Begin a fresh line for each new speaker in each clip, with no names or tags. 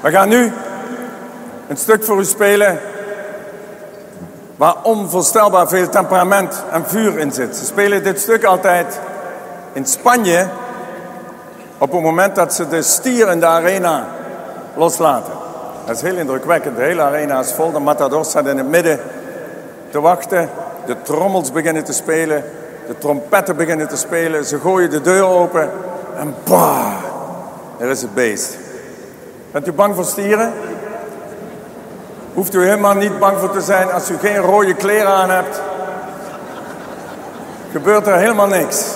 We gaan nu een stuk voor u spelen waar onvoorstelbaar veel temperament en vuur in zit. Ze spelen dit stuk altijd in Spanje op het moment dat ze de stier in de arena loslaten. Dat is heel indrukwekkend. De hele arena is vol. De matador staat in het midden te wachten. De trommels beginnen te spelen. De trompetten beginnen te spelen. Ze gooien de deur open. En bah, er is het beest. Bent u bang voor stieren? Hoeft u helemaal niet bang voor te zijn als u geen rode kleren aan hebt. Gebeurt er helemaal niks.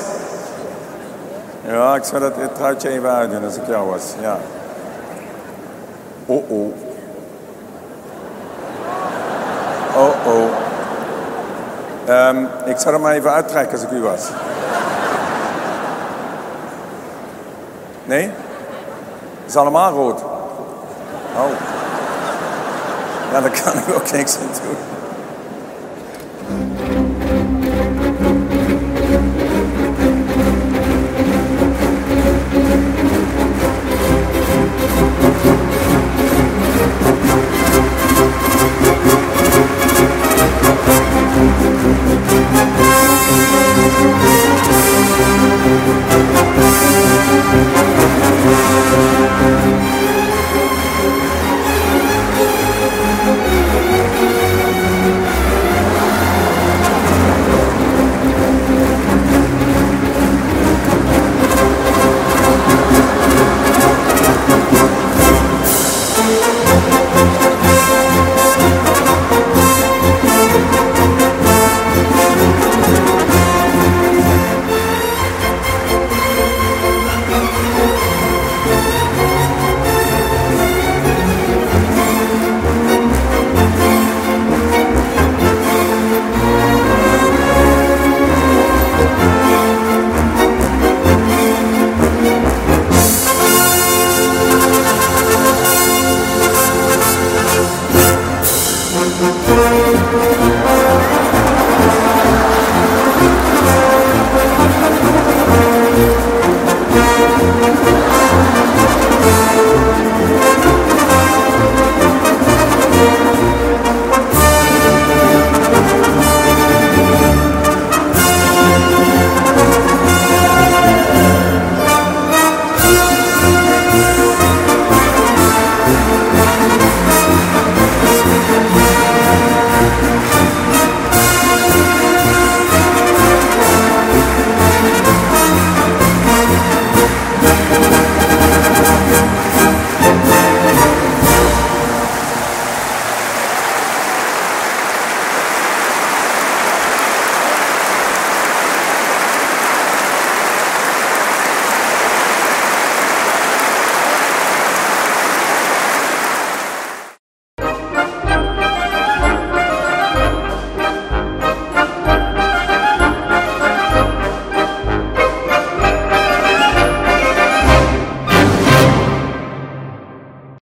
Ja, ik zou dat het truitje even uitdoen als ik jou was. Ja. Oh oh. Oh oh. Um, ik zou hem maar even uittrekken als ik u was. Nee? Het is allemaal rood. Oh. Another carnival kicks into it. Thank